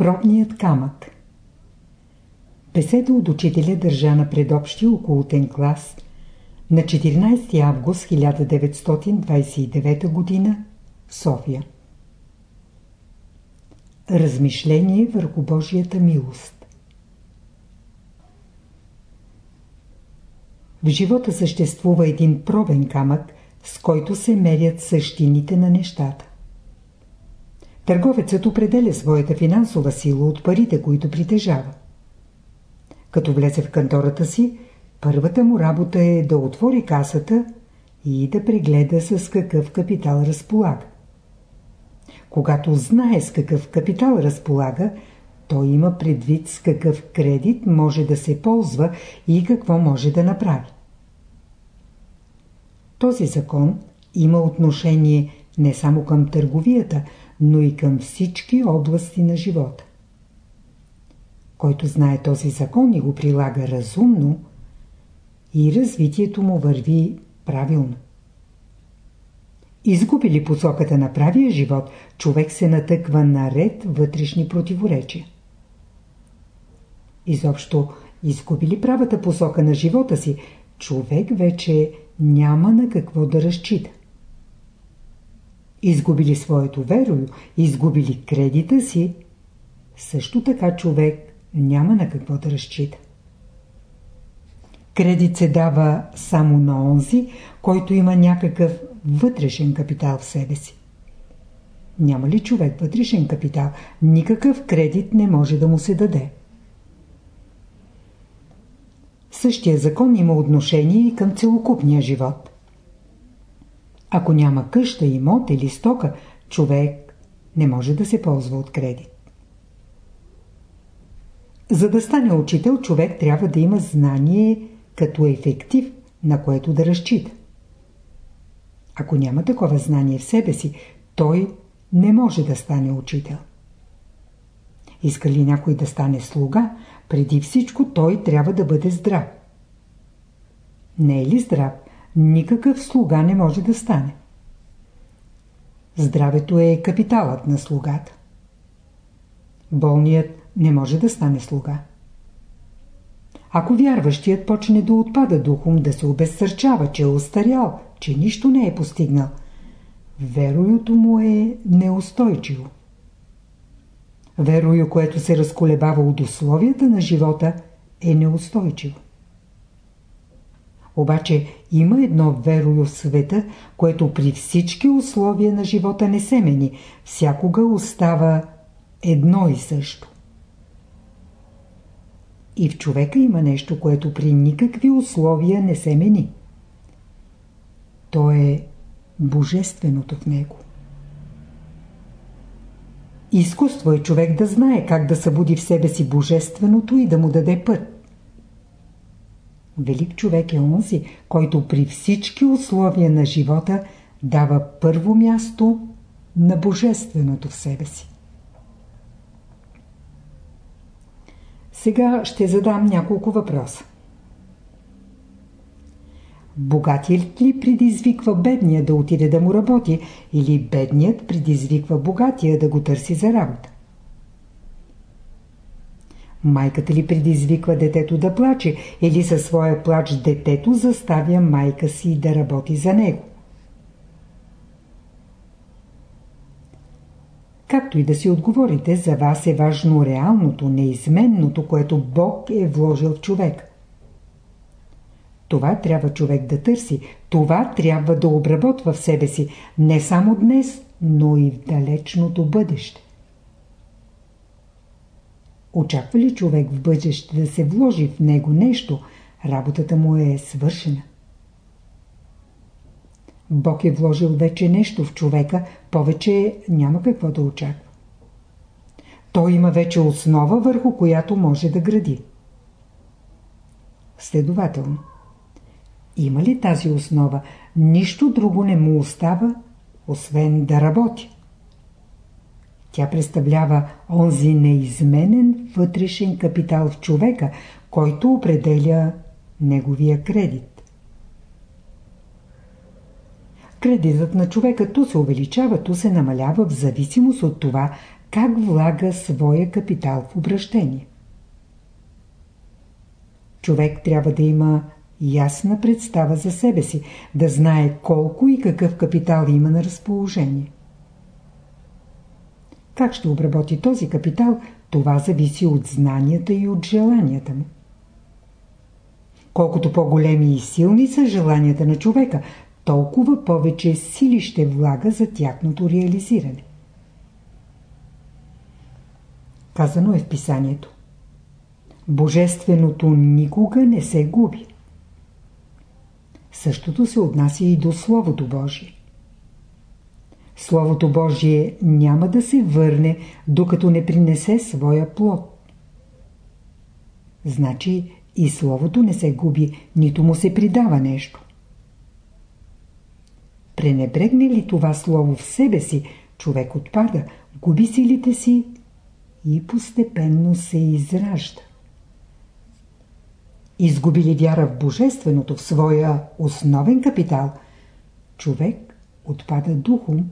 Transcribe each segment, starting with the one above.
Пробният камък Беседа от учителя държа на предобщия околотен клас на 14 август 1929 г. в София. Размишление върху Божията милост В живота съществува един пробен камък, с който се мерят същините на нещата. Търговецът определя своята финансова сила от парите, които притежава. Като влезе в кантората си, първата му работа е да отвори касата и да прегледа с какъв капитал разполага. Когато знае с какъв капитал разполага, той има предвид с какъв кредит може да се ползва и какво може да направи. Този закон има отношение не само към търговията, но и към всички области на живота. Който знае този закон и го прилага разумно, и развитието му върви правилно. Изгуби ли посоката на правия живот, човек се натъква на ред вътрешни противоречия. Изобщо, изгуби ли правата посока на живота си, човек вече няма на какво да разчита. Изгуби ли своето верою, изгуби ли кредита си, също така човек няма на какво да разчита. Кредит се дава само на онзи, който има някакъв вътрешен капитал в себе си. Няма ли човек вътрешен капитал, никакъв кредит не може да му се даде. Същия закон има отношение и към целокупния живот. Ако няма къща, имот или стока, човек не може да се ползва от кредит. За да стане учител, човек трябва да има знание като ефектив, на което да разчита. Ако няма такова знание в себе си, той не може да стане учител. Иска ли някой да стане слуга, преди всичко той трябва да бъде здрав. Не е ли здрав, никакъв слуга не може да стане. Здравето е капиталът на слугата. Болният не може да стане слуга. Ако вярващият почне да отпада духом, да се обезсърчава, че е остарял, че нищо не е постигнал, вероюто му е неустойчиво. Верою, което се разколебава от условията на живота, е неустойчиво. Обаче има едно верою в света, което при всички условия на живота не се мени, всякога остава едно и също. И в човека има нещо, което при никакви условия не се мени. То е божественото в него. Изкуство е човек да знае как да събуди в себе си божественото и да му даде път. Велик човек е онзи, който при всички условия на живота дава първо място на божественото в себе си. Сега ще задам няколко въпроса. Богатият ли предизвиква бедния да отиде да му работи или бедният предизвиква богатия да го търси за работа? Майката ли предизвиква детето да плаче или със своя плач детето заставя майка си да работи за него? Както и да си отговорите, за вас е важно реалното, неизменното, което Бог е вложил в човек. Това трябва човек да търси, това трябва да обработва в себе си, не само днес, но и в далечното бъдеще. Очаква ли човек в бъдеще да се вложи в него нещо, работата му е свършена. Бог е вложил вече нещо в човека, повече няма какво да очаква. Той има вече основа, върху която може да гради. Следователно, има ли тази основа, нищо друго не му остава, освен да работи. Тя представлява онзи неизменен вътрешен капитал в човека, който определя неговия кредит. Кредитът на човека то се увеличава, то се намалява в зависимост от това как влага своя капитал в обращение. Човек трябва да има ясна представа за себе си, да знае колко и какъв капитал има на разположение. Как ще обработи този капитал, това зависи от знанията и от желанията му. Колкото по-големи и силни са желанията на човека, толкова повече сили ще влага за тяхното реализиране. Казано е в писанието. Божественото никога не се губи. Същото се отнася и до Словото Божие. Словото Божие няма да се върне, докато не принесе своя плод. Значи и Словото не се губи, нито му се придава нещо. Пренебрегне ли това Слово в себе си, човек отпада, губи силите си и постепенно се изражда. Изгубили вяра в Божественото, в своя основен капитал, човек отпада духом,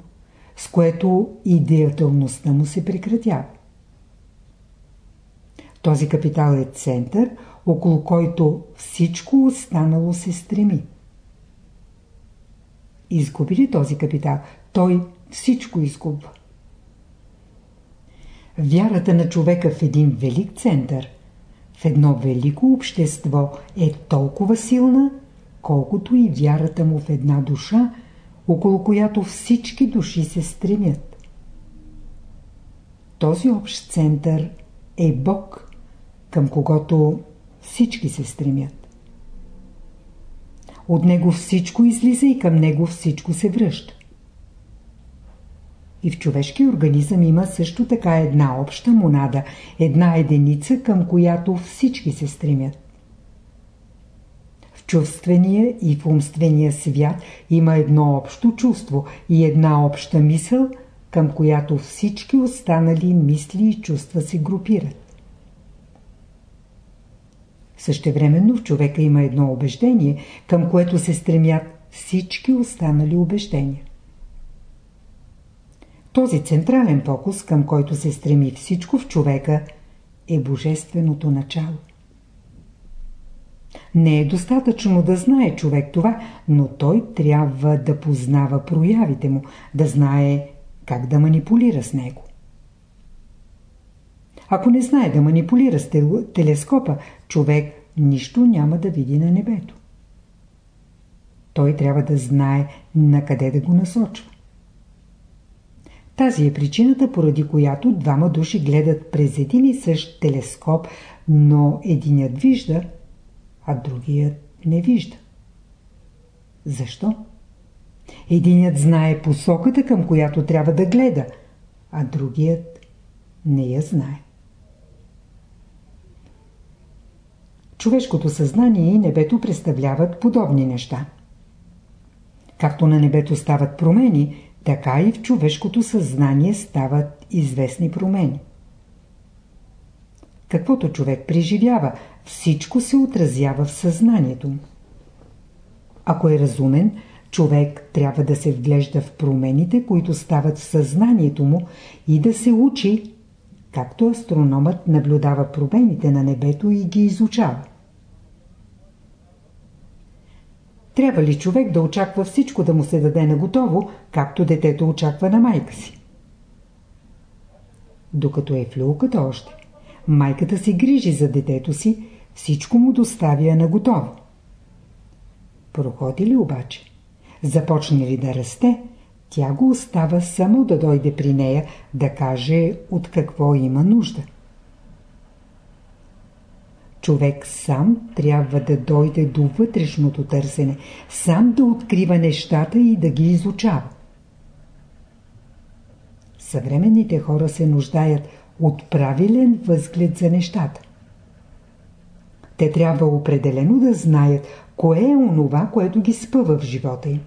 с което и деятелността му се прекратява. Този капитал е център, около който всичко останало се стреми. Изгуби ли този капитал, той всичко изгубва. Вярата на човека в един велик център, в едно велико общество е толкова силна, колкото и вярата му в една душа, около която всички души се стремят. Този общ център е Бог, към когото всички се стремят. От него всичко излиза и към него всичко се връща. И в човешкия организъм има също така една обща монада, една единица, към която всички се стремят. Чувствения и в умствения свят има едно общо чувство и една обща мисъл, към която всички останали мисли и чувства се групират. Същевременно в човека има едно убеждение, към което се стремят всички останали убеждения. Този централен фокус, към който се стреми всичко в човека, е божественото начало. Не е достатъчно да знае човек това, но той трябва да познава проявите му, да знае как да манипулира с него. Ако не знае да манипулира с телескопа, човек нищо няма да види на небето. Той трябва да знае на къде да го насочва. Тази е причината, поради която двама души гледат през един и същ телескоп, но единият вижда, а другият не вижда. Защо? Единият знае посоката, към която трябва да гледа, а другият не я знае. Човешкото съзнание и небето представляват подобни неща. Както на небето стават промени, така и в човешкото съзнание стават известни промени. Каквото човек преживява, всичко се отразява в съзнанието. Ако е разумен, човек трябва да се вглежда в промените, които стават в съзнанието му и да се учи, както астрономът наблюдава промените на небето и ги изучава. Трябва ли човек да очаква всичко да му се даде на готово, както детето очаква на майка си? Докато е в люлката още, майката се грижи за детето си, всичко му доставя на готово. Проходи ли обаче? Започне ли да расте, тя го остава само да дойде при нея, да каже от какво има нужда човек сам трябва да дойде до вътрешното търсене, сам да открива нещата и да ги изучава. Съвременните хора се нуждаят от правилен възглед за нещата. Те трябва определено да знаят кое е онова, което ги спъва в живота им.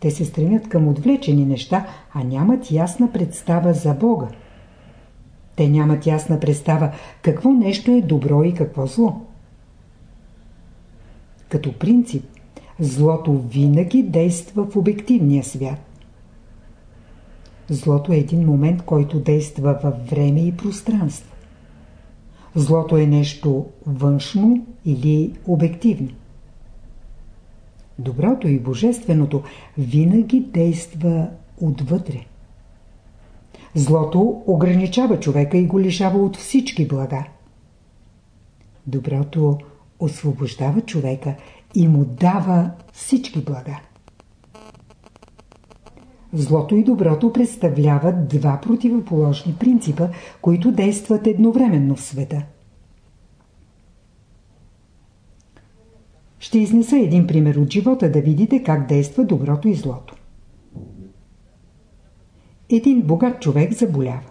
Те се стремят към отвлечени неща, а нямат ясна представа за Бога. Те нямат ясна представа какво нещо е добро и какво зло. Като принцип, злото винаги действа в обективния свят. злото е един момент, който действа във време и пространство. Злото е нещо външно или обективно. Доброто и божественото винаги действа отвътре. Злото ограничава човека и го лишава от всички блага. Доброто освобождава човека и му дава всички блага. Злото и доброто представляват два противоположни принципа, които действат едновременно в света. Ще изнеса един пример от живота да видите как действа доброто и злото. Един богат човек заболява.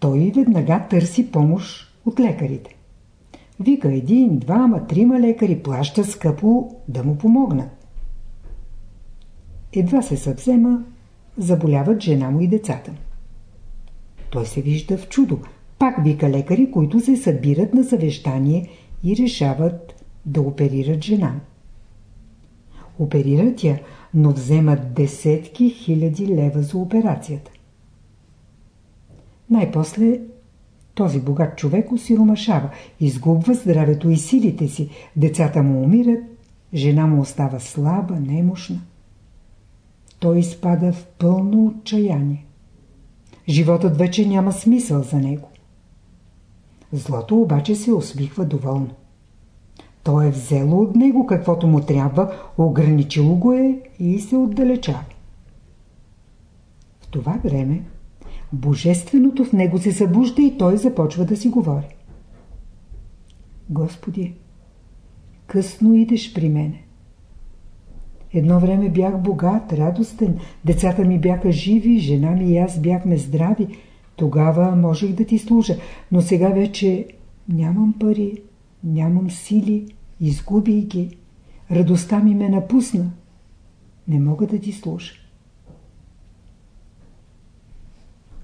Той веднага търси помощ от лекарите. Вика един, двама, трима лекари, плаща скъпо да му помогнат. Едва се съвзема, заболяват жена му и децата. Той се вижда в чудо. Пак вика лекари, които се събират на съвещание и решават да оперират жена. Оперират я, но вземат десетки хиляди лева за операцията. Най-после този богат човек осиромашава, изгубва здравето и силите си, децата му умират, жена му остава слаба, немощна. Той изпада в пълно отчаяние. Животът вече няма смисъл за него. Злото обаче се усмихва доволно. То е взело от него каквото му трябва, ограничило го е и се отдалечава. В това време Божественото в него се събужда и той започва да си говори. Господи, късно идеш при мене. Едно време бях богат, радостен, децата ми бяха живи, жена ми и аз бяхме здрави. Тогава можех да ти служа, но сега вече нямам пари, нямам сили, изгубих ги. Радостта ми ме напусна. Не мога да ти служа.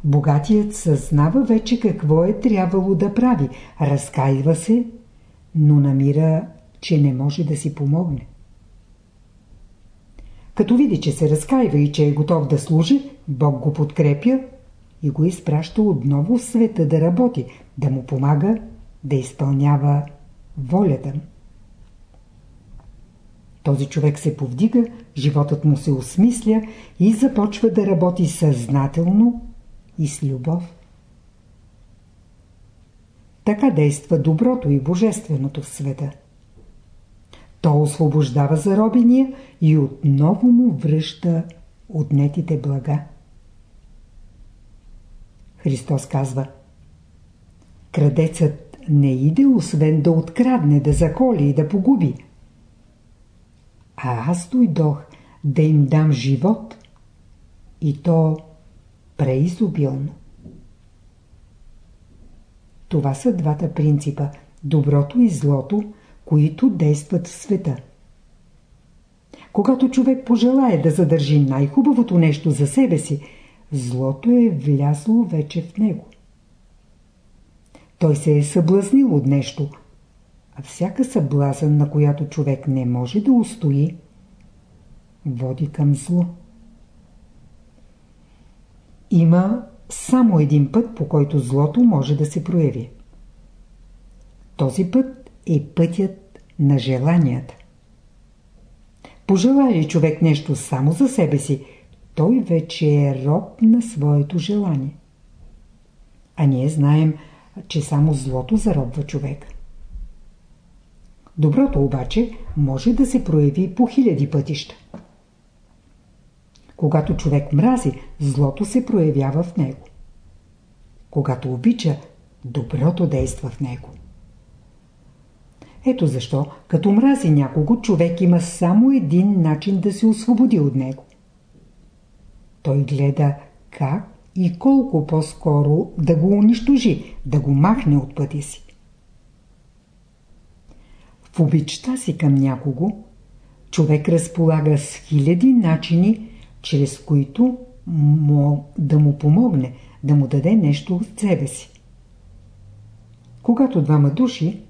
Богатият съзнава вече какво е трябвало да прави. Разкаива се, но намира, че не може да си помогне. Като види, че се разкаива и че е готов да служи, Бог го подкрепя и го изпраща отново в света да работи, да му помага, да изпълнява волята. Този човек се повдига, животът му се осмисля и започва да работи съзнателно и с любов. Така действа доброто и божественото в света. То освобождава заробения и отново му връща отнетите блага. Христос казва Крадецът не иде освен да открадне, да заколи и да погуби. А аз дойдох да им дам живот и то преизобилно. Това са двата принципа – доброто и злото, които действат в света. Когато човек пожелае да задържи най-хубавото нещо за себе си, злото е влязло вече в него. Той се е съблазнил от нещо, а всяка съблазън, на която човек не може да устои, води към зло. Има само един път, по който злото може да се прояви. Този път е пътят на желанията. Пожелая ли човек нещо само за себе си, той вече е роб на своето желание. А ние знаем, че само злото заробва човек. Доброто обаче може да се прояви по хиляди пътища. Когато човек мрази, злото се проявява в него. Когато обича, доброто действа в него. Ето защо, като мрази някого, човек има само един начин да се освободи от него. Той гледа как и колко по-скоро да го унищожи, да го махне от пътя си. В обичта си към някого, човек разполага с хиляди начини чрез които му, да му помогне, да му даде нещо от себе си. Когато двама души,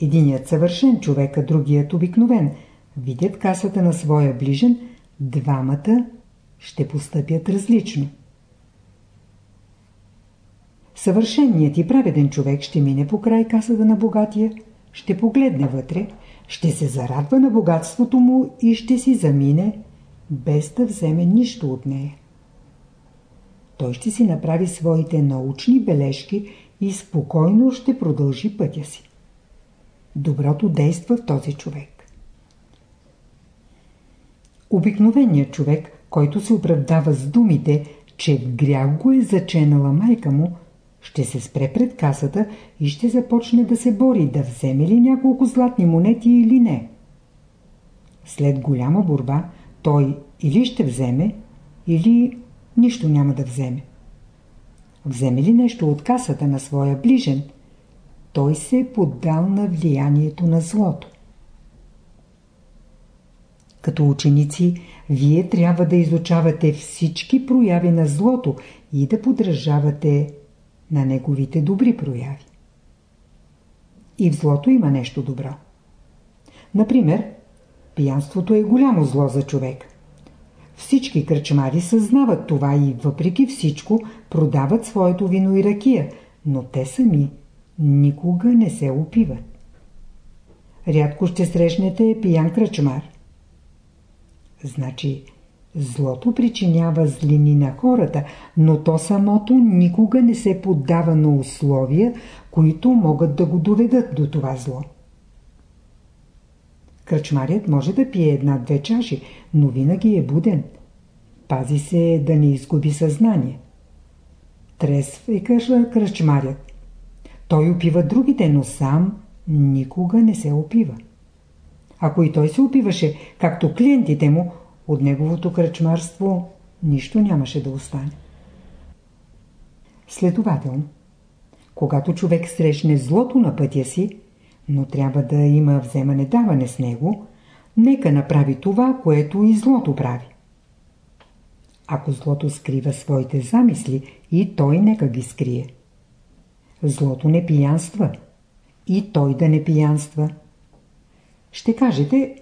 единият съвършен човек, а другият обикновен, видят касата на своя ближен, двамата ще постъпят различно. Съвършенният и праведен човек ще мине по край касата на богатия, ще погледне вътре, ще се зарадва на богатството му и ще си замине, без да вземе нищо от нея. Той ще си направи своите научни бележки и спокойно ще продължи пътя си. Доброто действа в този човек. Обикновеният човек, който се оправдава с думите, че в грях го е заченала майка му, ще се спре пред касата и ще започне да се бори да вземе ли няколко златни монети или не. След голяма борба той или ще вземе, или нищо няма да вземе. Вземе ли нещо от касата на своя ближен, той се е поддал на влиянието на злото. Като ученици, вие трябва да изучавате всички прояви на злото и да подражавате на неговите добри прояви. И в злото има нещо добро. Например, пиянството е голямо зло за човек. Всички кръчмари съзнават това и въпреки всичко продават своето вино и ракия, но те сами никога не се опиват. Рядко ще срещнете пиян кръчмар. Значи, злото причинява злини на хората, но то самото никога не се поддава на условия, които могат да го доведат до това зло. Кръчмарят може да пие една-две чаши, но винаги е буден. Пази се да не изгуби съзнание. Трезв е кажа кръчмарят. Той опива другите, но сам никога не се опива. Ако и той се опиваше, както клиентите му, от неговото кръчмарство нищо нямаше да остане. Следователно, когато човек срещне злото на пътя си, но трябва да има вземане-даване с него, нека направи това, което и злото прави. Ако злото скрива своите замисли, и той нека ги скрие. Злото не пиянства, и той да не пиянства. Ще кажете,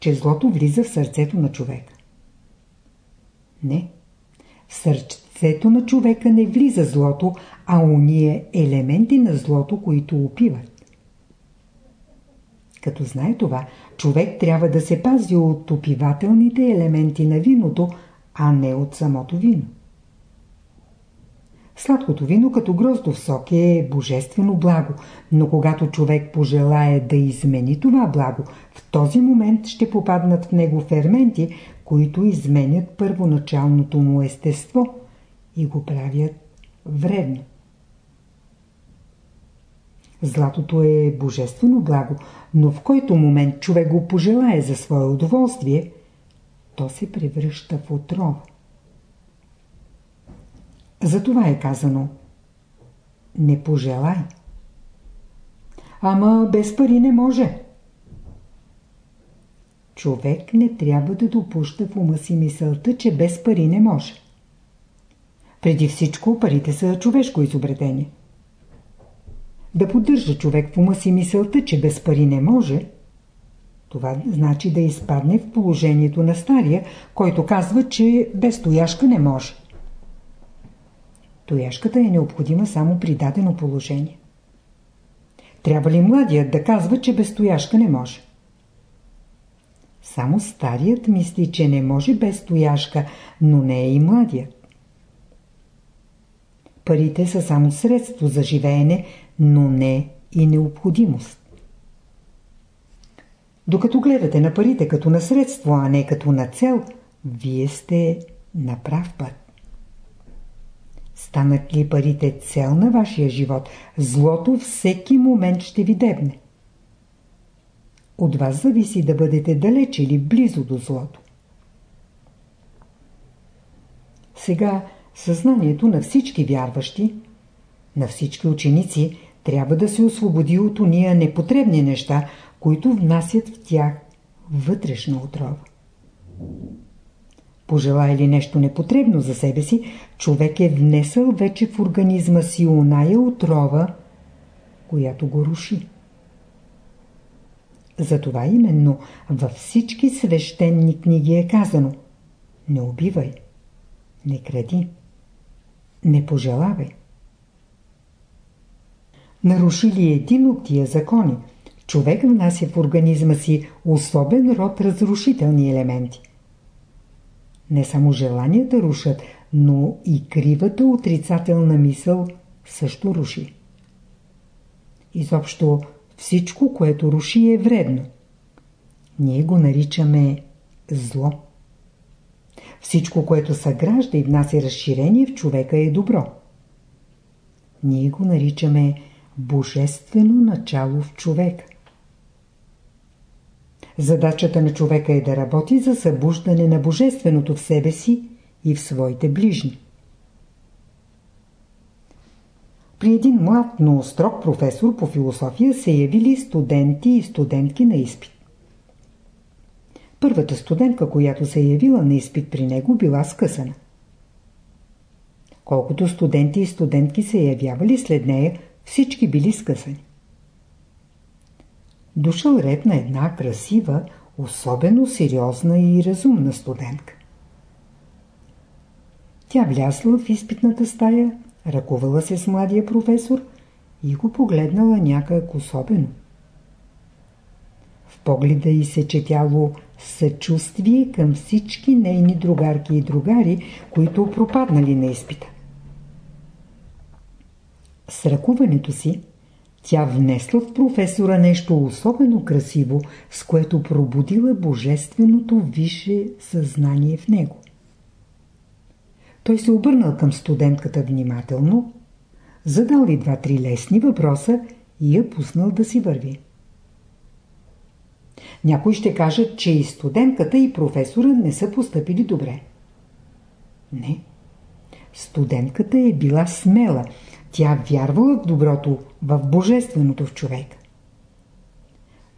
че злото влиза в сърцето на човека. Не. В сърцето на човека не влиза злото, а уния елементи на злото, които опиват. Като знае това, човек трябва да се пази от опивателните елементи на виното, а не от самото вино. Сладкото вино като гроздов сок е божествено благо, но когато човек пожелае да измени това благо, в този момент ще попаднат в него ферменти, които изменят първоначалното му естество и го правят вредно. Златото е божествено благо, но в който момент човек го пожелае за свое удоволствие, то се превръща в отрова. Затова е казано Не пожелай. Ама без пари не може. Човек не трябва да допуща в ума си мисълта, че без пари не може. Преди всичко парите са човешко изобретение. Да поддържа човек в ума си мисълта, че без пари не може, това значи да изпадне в положението на стария, който казва, че без тояшка не може. Тояшката е необходима само при дадено положение. Трябва ли младият да казва, че без тояшка не може? Само старият мисли, че не може без тояшка, но не е и младият. Парите са само средство за живеене, но не и необходимост. Докато гледате на парите като на средство, а не като на цел, вие сте на прав път. Станат ли парите цел на вашия живот, злото всеки момент ще ви дебне. От вас зависи да бъдете далеч или близо до злото. Сега съзнанието на всички вярващи, на всички ученици, трябва да се освободи от уния непотребни неща, които внасят в тях вътрешна отрова. Пожелая ли нещо непотребно за себе си, човек е внесъл вече в организма си оная отрова, която го руши. Затова именно във всички свещени книги е казано Не убивай, Не кради. Не пожелавай. Наруши ли един от тия закони, човек внася в организма си особен род разрушителни елементи. Не само желанията рушат, но и кривата отрицателна мисъл също руши. Изобщо всичко, което руши е вредно. Ние го наричаме зло. Всичко, което съгражда и внася разширение в човека е добро. Ние го наричаме божествено начало в човека. Задачата на човека е да работи за събуждане на божественото в себе си и в своите ближни. При един млад, но строг професор по философия се явили студенти и студентки на изпит. Първата студентка, която се е явила на изпит при него, била скъсана. Колкото студенти и студентки се явявали след нея, всички били скъсани. Дошъл ред на една красива, особено сериозна и разумна студентка. Тя влязла в изпитната стая, ръкувала се с младия професор и го погледнала някак особено. В погледа й се четяло съчувствие към всички нейни другарки и другари, които пропаднали на изпита. С ръкуването си тя внесла в професора нещо особено красиво, с което пробудила божественото висше съзнание в него. Той се обърнал към студентката внимателно, задал и два-три лесни въпроса и я пуснал да си върви. Някои ще кажат, че и студентката и професора не са поступили добре. Не. Студентката е била смела. Тя вярвала в доброто, в божественото в човека.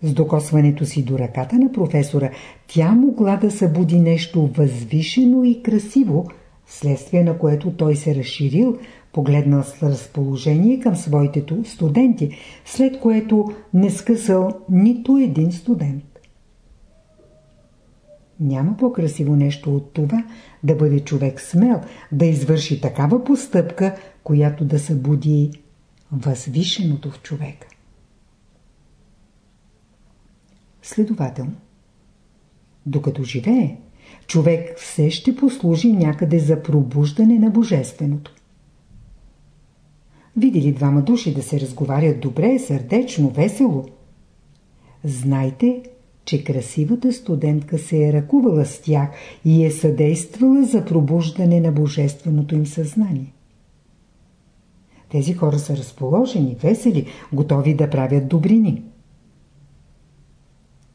С докосването си до ръката на професора, тя могла да събуди нещо възвишено и красиво, следствие на което той се разширил, погледнал с разположение към своите студенти, след което не скъсал нито един студент. Няма по-красиво нещо от това да бъде човек смел, да извърши такава постъпка, която да събуди възвишеното в човека. Следователно, докато живее, човек все ще послужи някъде за пробуждане на Божественото. Видели двама души да се разговарят добре, сърдечно, весело? Знайте, че красивата студентка се е ръкувала с тях и е съдействала за пробуждане на божественото им съзнание. Тези хора са разположени, весели, готови да правят добрини.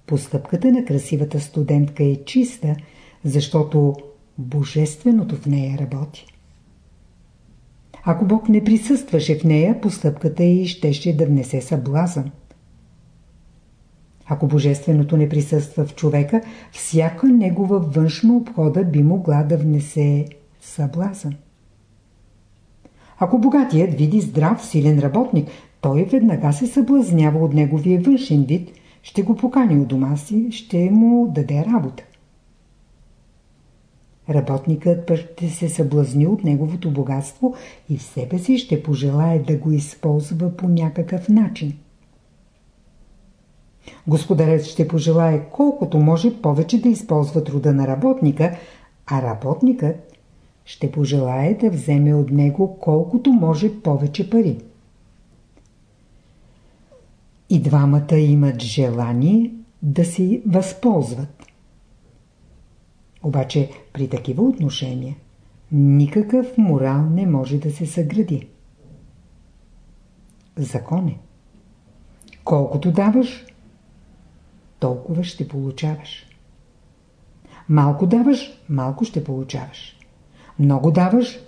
Постъпката на красивата студентка е чиста, защото божественото в нея работи. Ако Бог не присъстваше в нея, постъпката й щеше да внесе съблазън. Ако Божественото не присъства в човека, всяка негова външна обхода би могла да внесе съблазън. Ако богатият види здрав, силен работник, той веднага се съблазнява от неговия външен вид, ще го покани у дома си, ще му даде работа. Работникът пък ще се съблазни от неговото богатство и в себе си ще пожелае да го използва по някакъв начин. Господарят ще пожелае колкото може повече да използва труда на работника, а работникът ще пожелае да вземе от него колкото може повече пари. И двамата имат желание да се възползват. Обаче при такива отношения никакъв морал не може да се съгради. Закон е. Колкото даваш, толкова ще получаваш. Малко даваш, малко ще получаваш. Много даваш,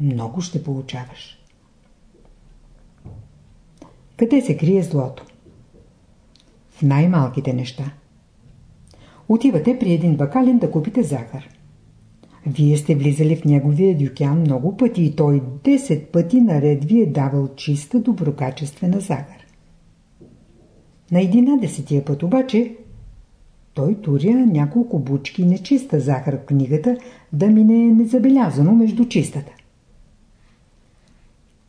много ще получаваш. Къде се крие злото? В най-малките неща. Отивате при един бакален да купите захар. Вие сте влизали в неговия дюкян много пъти и той 10 пъти наред ви е давал чиста доброкачествена захар. На 11-тия път обаче той туря няколко бучки нечиста захар в книгата, да мине незабелязано между чистата.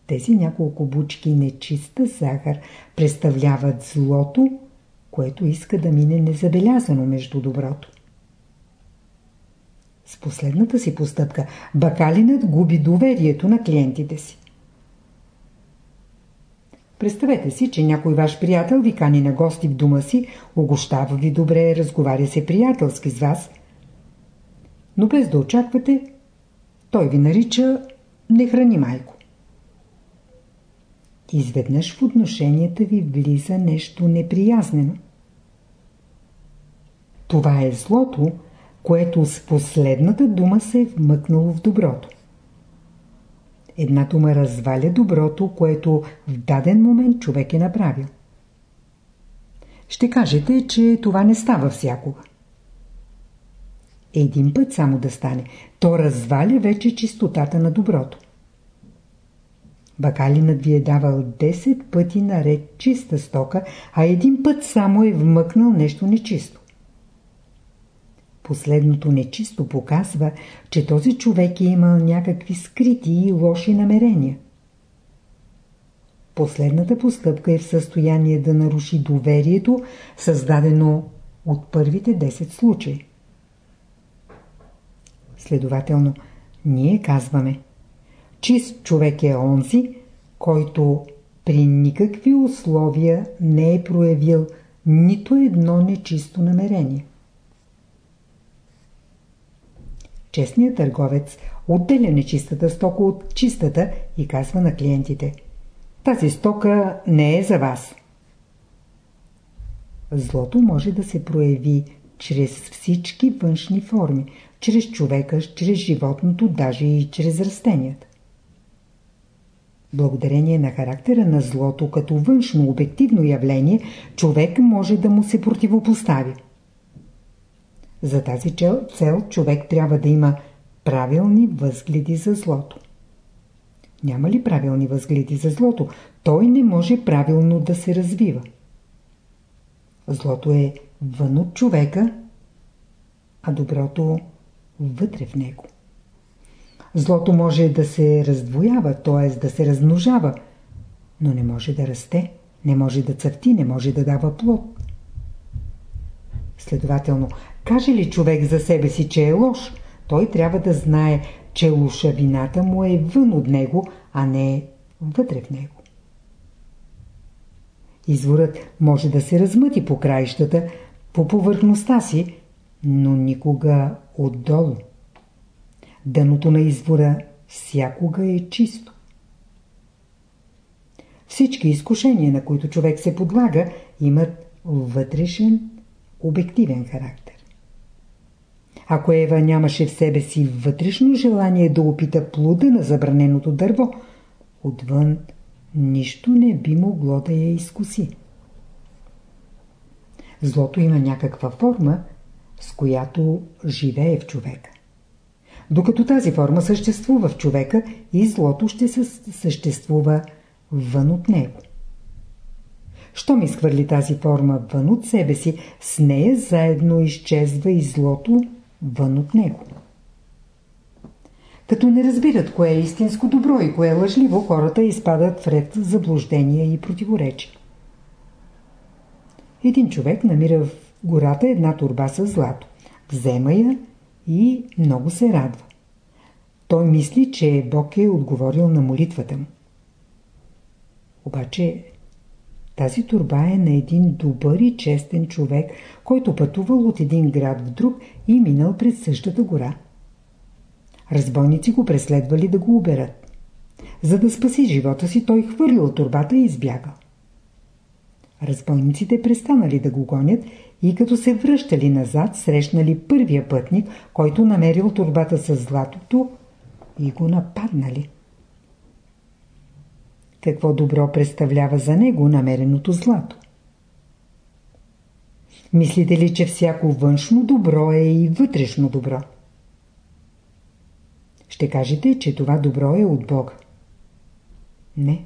Тези няколко бучки нечиста захар представляват злото, което иска да мине незабелязано между доброто. С последната си постъпка бакалинът губи доверието на клиентите си. Представете си, че някой ваш приятел ви кани на гости в дома си, огощава ви добре, разговаря се приятелски с вас. Но без да очаквате, той ви нарича «не храни майко». Изведнъж в отношенията ви влиза нещо неприязнено. Това е злото, което с последната дума се е вмъкнало в доброто. Една дума разваля доброто, което в даден момент човек е направил. Ще кажете, че това не става всякога. Един път само да стане, то разваля вече чистотата на доброто. Бакалинът ви е давал 10 пъти наред чиста стока, а един път само е вмъкнал нещо нечисто. Последното нечисто показва, че този човек е имал някакви скрити и лоши намерения. Последната постъпка е в състояние да наруши доверието, създадено от първите 10 случаи. Следователно, ние казваме, чист човек е онзи, който при никакви условия не е проявил нито едно нечисто намерение. Честният търговец отделя нечистата стока от чистата и казва на клиентите Тази стока не е за вас. Злото може да се прояви чрез всички външни форми, чрез човека, чрез животното, даже и чрез растенията. Благодарение на характера на злото като външно обективно явление, човек може да му се противопостави. За тази цел човек трябва да има правилни възгледи за злото. Няма ли правилни възгледи за злото, той не може правилно да се развива. Злото е вън от човека, а доброто вътре в него. Злото може да се раздвоява, т.е. да се размножава, но не може да расте, не може да цъфти, не може да дава плод. Следователно, Каже ли човек за себе си, че е лош, той трябва да знае, че лошавината му е вън от него, а не вътре в него. Изворът може да се размъти по краищата, по повърхността си, но никога отдолу. Дъното на извора всякога е чисто. Всички изкушения, на които човек се подлага, имат вътрешен, обективен характер. Ако Ева нямаше в себе си вътрешно желание да опита плуда на забраненото дърво, отвън нищо не би могло да я изкуси. Злото има някаква форма, с която живее в човека. Докато тази форма съществува в човека и злото ще съществува вън от него. Щом изхвърли тази форма вън от себе си, с нея заедно изчезва и злото вън от него. Като не разбират кое е истинско добро и кое е лъжливо, хората изпадат в ред заблуждения и противоречи. Един човек намира в гората една турба с злато. Взема я и много се радва. Той мисли, че Бог е отговорил на молитвата му. Обаче тази турба е на един добър и честен човек, който пътувал от един град в друг и минал през същата гора. Разбойници го преследвали да го уберат. За да спаси живота си, той хвърлил турбата и избягал. Разбойниците престанали да го гонят и като се връщали назад, срещнали първия пътник, който намерил турбата с златото и го нападнали какво добро представлява за него намереното злато. Мислите ли, че всяко външно добро е и вътрешно добро? Ще кажете, че това добро е от Бога. Не.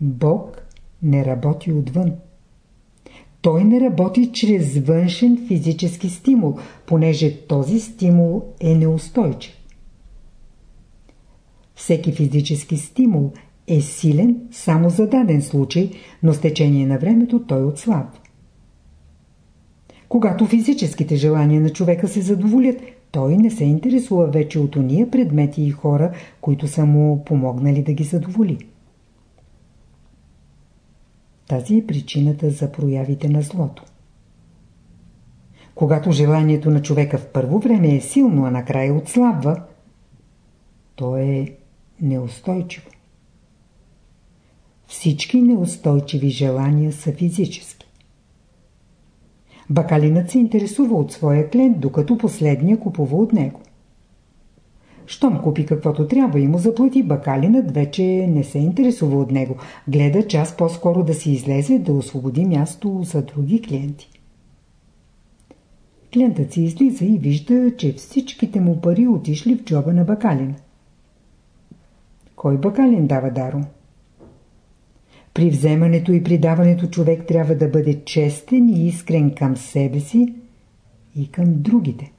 Бог не работи отвън. той не работи чрез външен физически стимул, понеже този стимул е неустойчив. Всеки физически стимул е силен само за даден случай, но с течение на времето той отслабва. Когато физическите желания на човека се задоволят, той не се интересува вече от уния предмети и хора, които са му помогнали да ги задоволи. Тази е причината за проявите на злото. Когато желанието на човека в първо време е силно, а накрая отслабва, то е неустойчиво. Всички неустойчиви желания са физически. Бакалинът се интересува от своя клиент, докато последния купува от него. Щом купи каквото трябва и му заплати, бакалинът вече не се интересува от него. Гледа час по-скоро да си излезе, да освободи място за други клиенти. Клиентът си излиза и вижда, че всичките му пари отишли в джоба на бакалина. Кой бакалин дава даро? При вземането и придаването човек трябва да бъде честен и искрен към себе си и към другите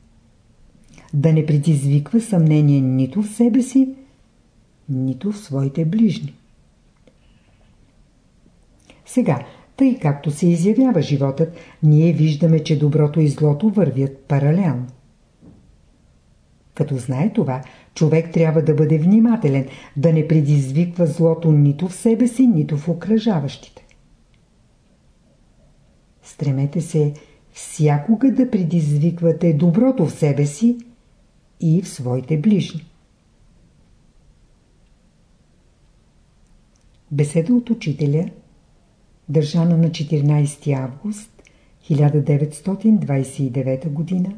да не предизвиква съмнение нито в себе си, нито в своите ближни. Сега, тъй както се изявява животът, ние виждаме, че доброто и злото вървят паралелно. Като знае това, човек трябва да бъде внимателен, да не предизвиква злото нито в себе си, нито в окръжаващите. Стремете се всякога да предизвиквате доброто в себе си и в своите ближни. Беседа от учителя, държана на 14 август 1929 г.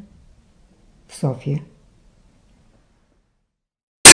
в София.